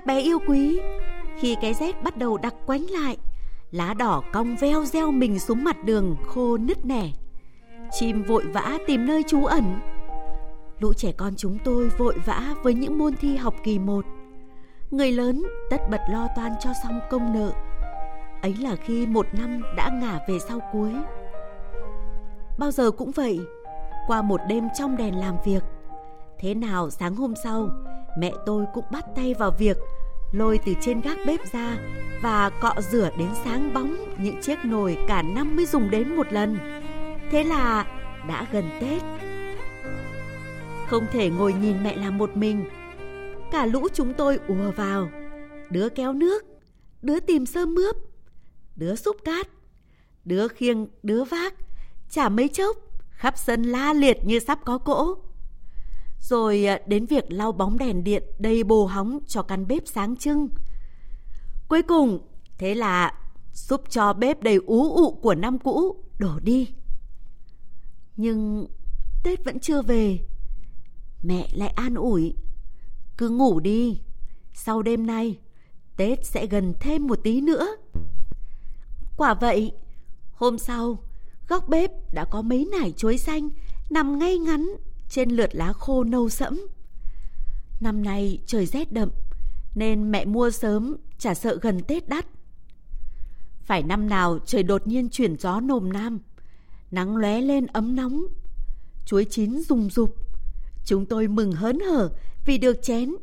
Các bé yêu quý, khi cái rét bắt đầu đặc quánh lại, lá đỏ cong veo reo mình xuống mặt đường khô nứt nẻ. Chim vội vã tìm nơi trú ẩn. Lũ trẻ con chúng tôi vội vã với những môn thi học kỳ 1. Người lớn tất bật lo toan cho xong công nợ. Ấy là khi một năm đã ngả về sau cuối. Bao giờ cũng vậy, qua một đêm trong đèn làm việc, thế nào sáng hôm sau, mẹ tôi cũng bắt tay vào việc lôi từ trên gác bếp ra và cọ rửa đến sáng bóng những chiếc nồi cả năm mới dùng đến một lần. Thế là đã gần Tết. Không thể ngồi nhìn mẹ làm một mình. Cả lũ chúng tôi ùa vào, đứa kéo nước, đứa tìm sơ mướp, đứa xúc cát, đứa khiêng, đứa vác, chả mấy chốc, khắp sân la liệt như sắp có cỗ. Rồi à, đến việc lau bóng đèn điện đầy bồ hóng cho căn bếp sáng trưng. Cuối cùng, thế là giúp cho bếp đầy ú ụ của năm cũ đổ đi. Nhưng Tết vẫn chưa về. Mẹ lại an ủi. Cứ ngủ đi, sau đêm nay Tết sẽ gần thêm một tí nữa. Quả vậy, hôm sau, góc bếp đã có mấy nải chuối xanh nằm ngay ngắn trên lượt lá khô nâu sẫm. Năm nay trời rét đậm, nên mẹ mua sớm chả sợ gần Tết đắt. Phải năm nào trời đột nhiên chuyển gió nồm nam, nắng lóe lên ấm nóng, chuối chín rùng rục. Chúng tôi mừng hớn hở vì được chén,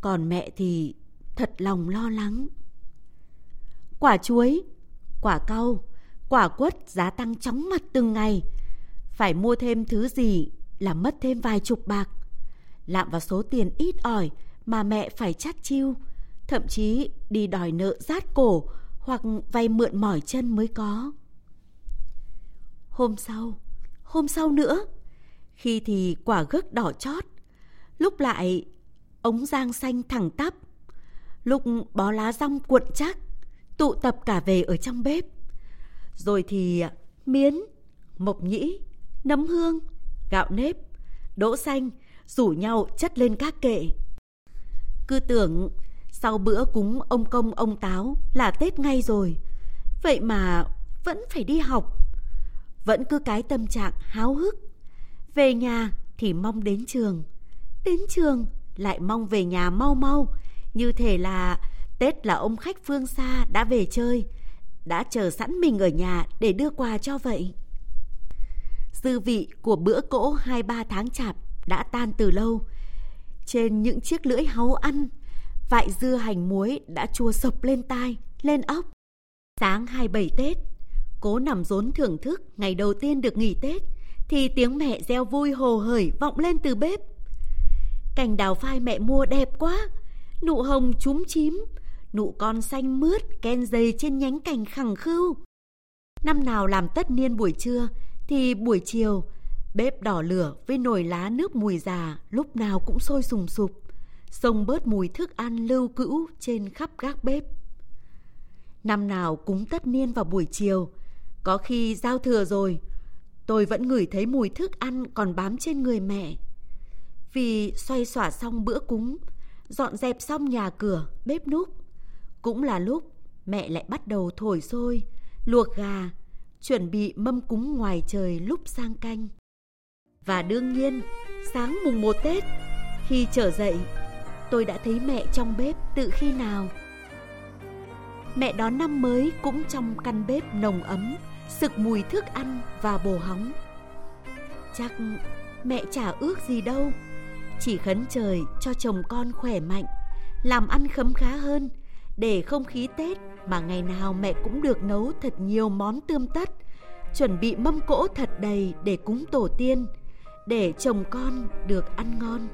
còn mẹ thì thật lòng lo lắng. Quả chuối, quả cau, quả quất giá tăng chóng mặt từng ngày. Phải mua thêm thứ gì là mất thêm vài chục bạc. Lạm vào số tiền ít ỏi mà mẹ phải chắt chiêu, thậm chí đi đòi nợ rát cổ hoặc vay mượn mỏi chân mới có. Hôm sau, hôm sau nữa, khi thì quả gấc đỏ chót, lúc lại ống giang xanh thẳng tắp, lúc bó lá rong cuộn chắc, tụ tập cả về ở trong bếp. Rồi thì miến, mộc nhĩ, nấm hương, gạo nếp, đỗ xanh rủ nhau chất lên các kệ. Cứ tưởng sau bữa cúng ông công ông táo là Tết ngay rồi. Vậy mà vẫn phải đi học. Vẫn cứ cái tâm trạng háo hức. Về nhà thì mong đến trường. Đến trường lại mong về nhà mau mau. Như thể là Tết là ông khách phương xa đã về chơi. Đã chờ sẵn mình ở nhà để đưa quà cho vậy. Dư vị của bữa cỗ hai ba tháng chạp đã tan từ lâu. Trên những chiếc lưỡi háu ăn, vại dưa hành muối đã chua sộc lên tai, lên óc. Sáng 27 Tết, cố nằm rốn thưởng thức ngày đầu tiên được nghỉ Tết, thì tiếng mẹ reo vui hồ hởi vọng lên từ bếp. Cành đào phai mẹ mua đẹp quá, nụ hồng chúm chím, nụ con xanh mướt ken dày trên nhánh cành khẳng khưu. Năm nào làm tất niên buổi trưa thì buổi chiều bếp đỏ lửa với nồi lá nước mùi già lúc nào cũng sôi sùng sục, xông bớt mùi thức ăn lưu cữu trên khắp gác bếp. Năm nào cúng tất niên vào buổi chiều, có khi giao thừa rồi, tôi vẫn ngửi thấy mùi thức ăn còn bám trên người mẹ. Vì xoay xỏa xong bữa cúng, dọn dẹp xong nhà cửa, bếp núc, cũng là lúc mẹ lại bắt đầu thổi sôi, luộc gà, chuẩn bị mâm cúng ngoài trời lúc sang canh. Và đương nhiên, sáng mùng 1 Tết, khi trở dậy, tôi đã thấy mẹ trong bếp từ khi nào. Mẹ đón năm mới cũng trong căn bếp nồng ấm, sực mùi thức ăn và bồ hóng. Chắc mẹ chả ước gì đâu, chỉ khấn trời cho chồng con khỏe mạnh, làm ăn khấm khá hơn, để không khí Tết mà ngày nào mẹ cũng được nấu thật nhiều món tươm tất, chuẩn bị mâm cỗ thật đầy để cúng tổ tiên, để chồng con được ăn ngon.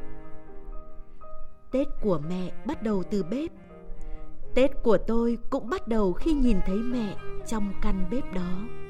Tết của mẹ bắt đầu từ bếp. Tết của tôi cũng bắt đầu khi nhìn thấy mẹ trong căn bếp đó.